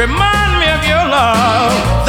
Remind me of your love.